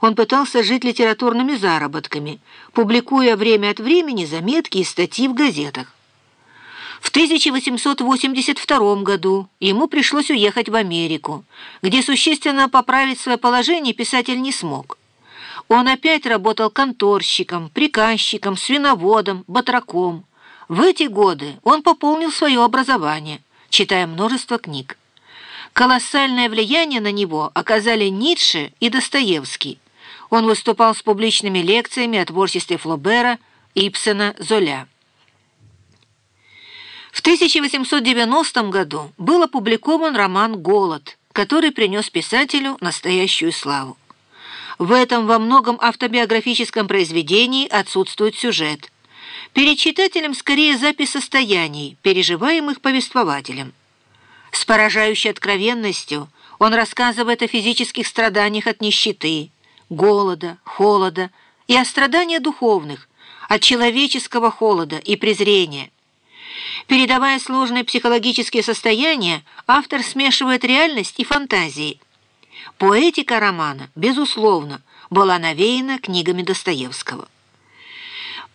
Он пытался жить литературными заработками, публикуя время от времени заметки и статьи в газетах. В 1882 году ему пришлось уехать в Америку, где существенно поправить свое положение писатель не смог. Он опять работал конторщиком, приказчиком, свиноводом, батраком. В эти годы он пополнил свое образование, читая множество книг. Колоссальное влияние на него оказали Ницше и Достоевский. Он выступал с публичными лекциями о творчестве Флобера, Ипсена, Золя. В 1890 году был опубликован роман «Голод», который принес писателю настоящую славу. В этом во многом автобиографическом произведении отсутствует сюжет. Перед читателем скорее запись состояний, переживаемых повествователем. С поражающей откровенностью он рассказывает о физических страданиях от нищеты, голода, холода и о страданиях духовных, от человеческого холода и презрения – Передавая сложные психологические состояния, автор смешивает реальность и фантазии. Поэтика романа, безусловно, была навеяна книгами Достоевского.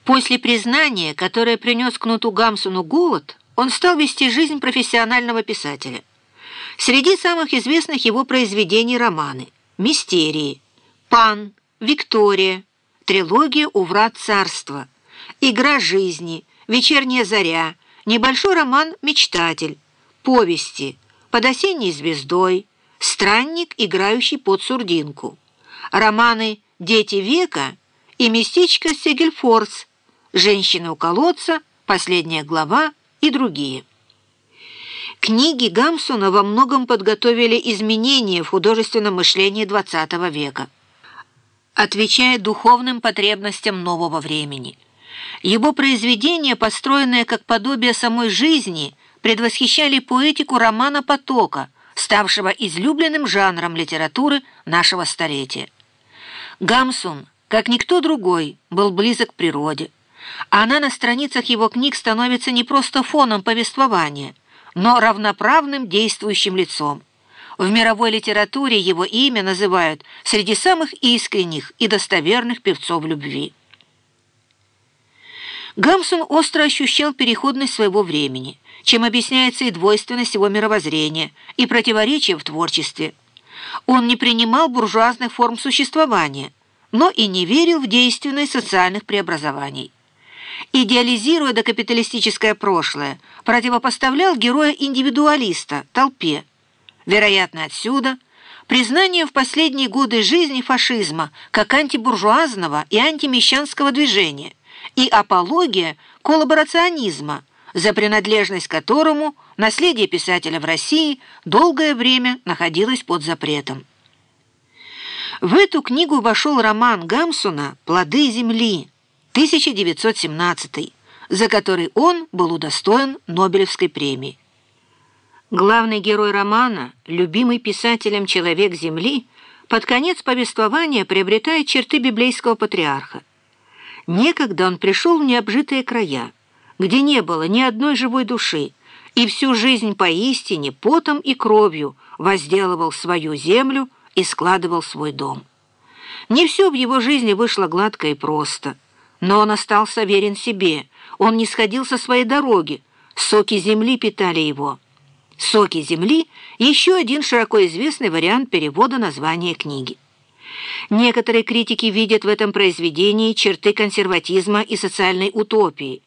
После признания, которое принес Кнуту Гамсуну голод, он стал вести жизнь профессионального писателя. Среди самых известных его произведений романы «Мистерии», «Пан», «Виктория», трилогия «У врат царства», «Игра жизни», «Вечерняя заря», небольшой роман «Мечтатель», повести «Под осенней звездой», «Странник, играющий под сурдинку», романы «Дети века» и «Местечко Сегельфорс», «Женщина у колодца», «Последняя глава» и другие. Книги Гамсуна во многом подготовили изменения в художественном мышлении XX века, отвечая духовным потребностям нового времени – его произведения, построенные как подобие самой жизни, предвосхищали поэтику романа «Потока», ставшего излюбленным жанром литературы нашего столетия. Гамсун, как никто другой, был близок к природе. Она на страницах его книг становится не просто фоном повествования, но равноправным действующим лицом. В мировой литературе его имя называют среди самых искренних и достоверных певцов любви. Гамсун остро ощущал переходность своего времени, чем объясняется и двойственность его мировоззрения, и противоречия в творчестве. Он не принимал буржуазных форм существования, но и не верил в действенность социальных преобразований. Идеализируя докапиталистическое прошлое, противопоставлял героя-индивидуалиста толпе. Вероятно, отсюда признание в последние годы жизни фашизма как антибуржуазного и антимещанского движения – и апология коллаборационизма, за принадлежность которому наследие писателя в России долгое время находилось под запретом. В эту книгу вошел роман Гамсуна «Плоды земли» 1917, за который он был удостоен Нобелевской премии. Главный герой романа, любимый писателем человек Земли, под конец повествования приобретает черты библейского патриарха. Некогда он пришел в необжитые края, где не было ни одной живой души, и всю жизнь поистине потом и кровью возделывал свою землю и складывал свой дом. Не все в его жизни вышло гладко и просто, но он остался верен себе, он не сходил со своей дороги, соки земли питали его. «Соки земли» — еще один широко известный вариант перевода названия книги. Некоторые критики видят в этом произведении черты консерватизма и социальной утопии,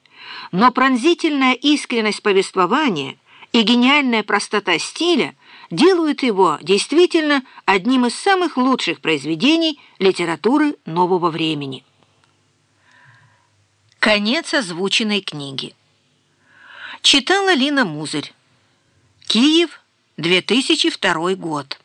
но пронзительная искренность повествования и гениальная простота стиля делают его действительно одним из самых лучших произведений литературы нового времени. Конец озвученной книги. Читала Лина Музырь. Киев, 2002 год.